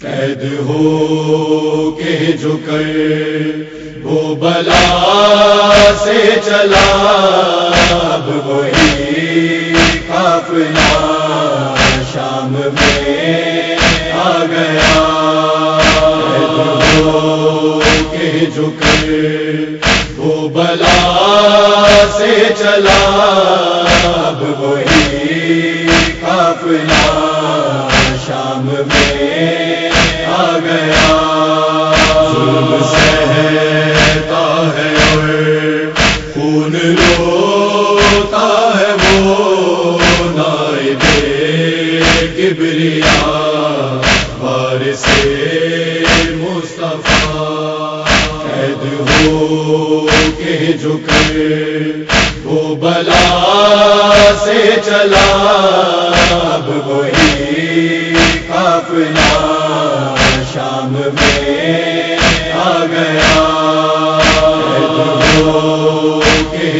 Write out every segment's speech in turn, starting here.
قید ہو کے جھکر، وہ بلا سے چلا، اب وہی قافلہ شام میں آ گیا۔ قید ہو کے جھکر، وہ بلا سے چلا، اب وہی روتا ہے وہ نائب کبریا، وارث مصطفیٰ۔ قید ہو کے جھکر، وہ بلا سے چلا، اب وہی قافلہ شام میں آ گیا۔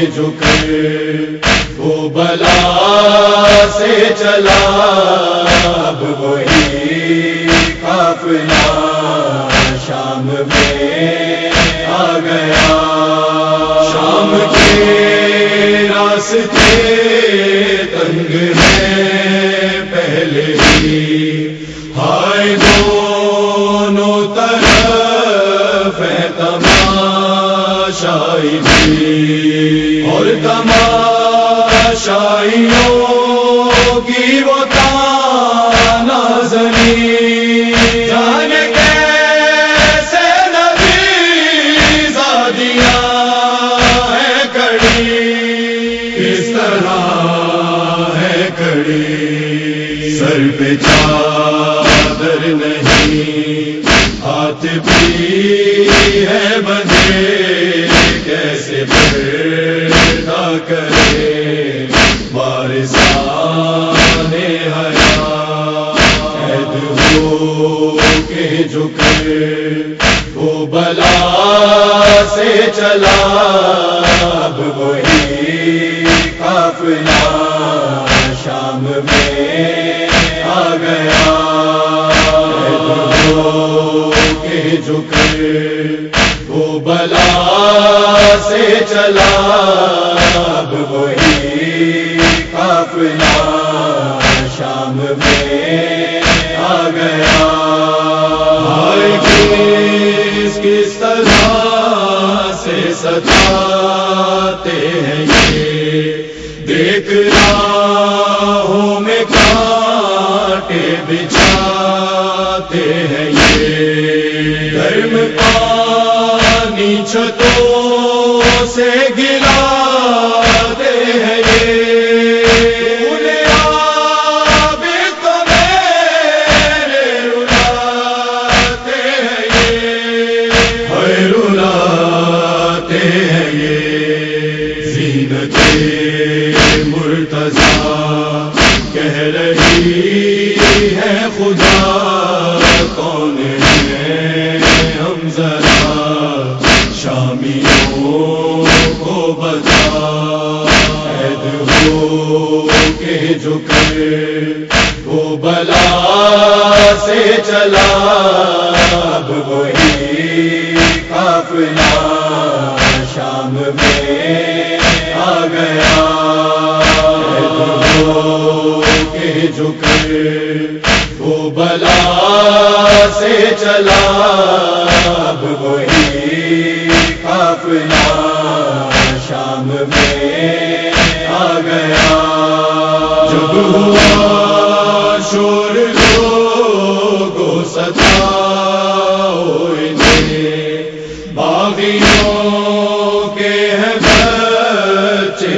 قید وہ بلا سے چلا۔ اب وہی قافلہ شام میں آ گیا۔ شام کے راستے تنگ ہیں۔ پہلے ہی ہائے دونوں طرف ہے تماشائی بھی۔ اور تماشائیوں کی وہ نازنی جان کیسے نبی ہے کڑی۔ کس طرح ہے کڑی۔ سر پہ چادر نہیں، ہاتھ بھی ہے بندے کرے بارسان حیا قید ہو کے جھکے وہ بلا سے چلا اب وہی قافلہ شام میں آ گیا قید کے جھکے وہ بلا سے چلا کس طرح سے ہیں یہ؟ دیکھ راہوں میں بچھاتے ہیں یہ؟ گرم پانی چھتوں سے گلاتے مرتضی کہہ رہی ہے خدا، کون ہے ہم ذرا شامیوں کو بتا؟ قید ہو کے جھکے وہ بلا سے چلا، اب وہی قافلہ جھکے وہ بلا سے چلا، اب وہی قافلہ شام میں آ گیا۔ جب ہوا شور لوگوں ستا باغیوں کے ہیں بچے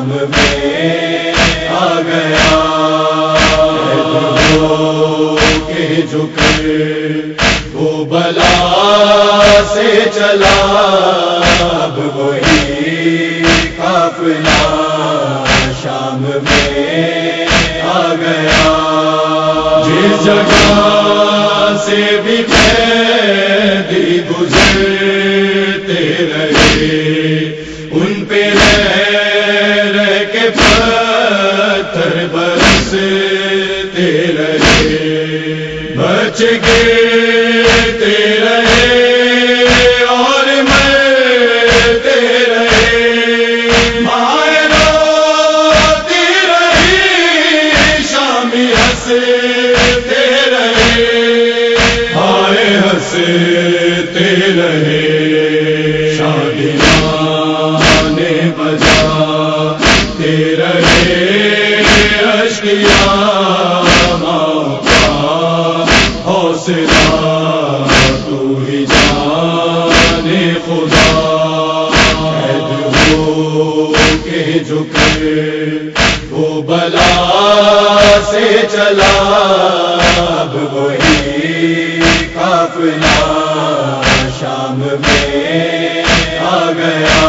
شام میں آ گیا۔ کے جھکے وہ بلا سے چلا۔ اب وہی قافلہ شام میں آ گیا۔ جس جگہ سے بھی قیدی گزرتے بچ گرتے تیرے جھکے وہ بلا سے چلا، اب وہی قافلہ شام میں آ گیا۔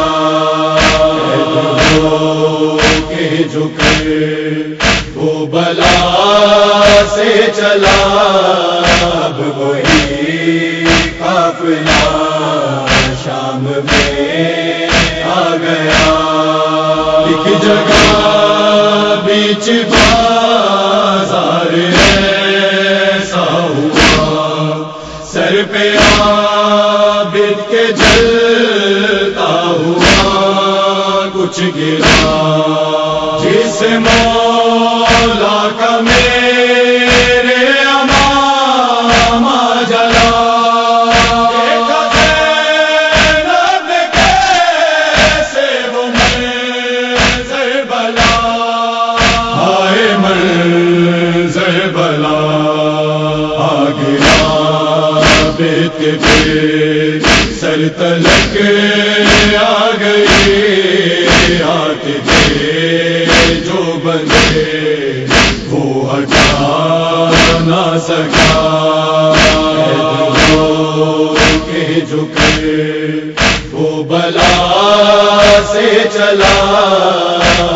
ہو کے جھکے وہ بلا سے چلا، اب وہی قافلہ جگہ بیچ بازار ایسا ہوا۔ سر پہ آبد کے جلتا ہوا۔ کچھ گرا۔ جس مولا جو بندے وہ ہٹا نہ سکا۔ کے جھکے وہ بلا سے چلا۔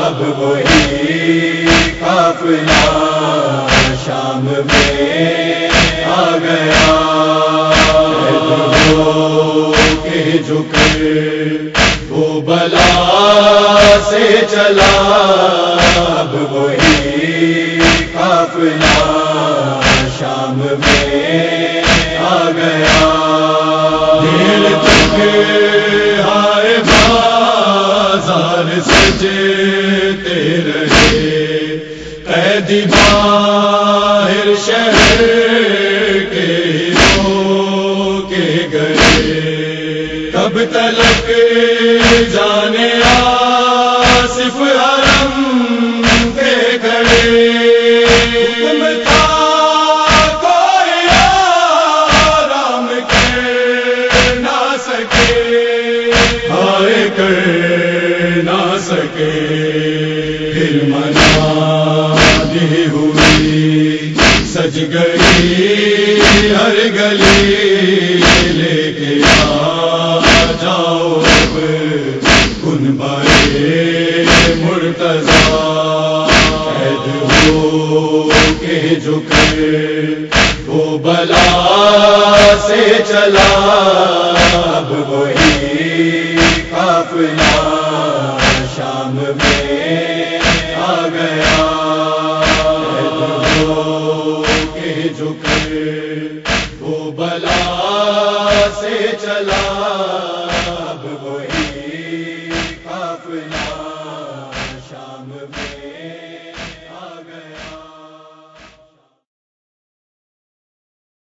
اب وہی قافلہ شام میں آ گیا۔ کے جھکے وہ بلا سے چلا۔ میں آ گیا دیر تک ہائے بازار سجتے رہے قیدی باہر شہر کے کے گئے کب تلک جانے آصف حرم سج گئی، ہر گلی لے کے آ جاؤ کن بارے مرتضا ہو کے جھکے وہ بلا سے چلا۔ اب وہی قافلہ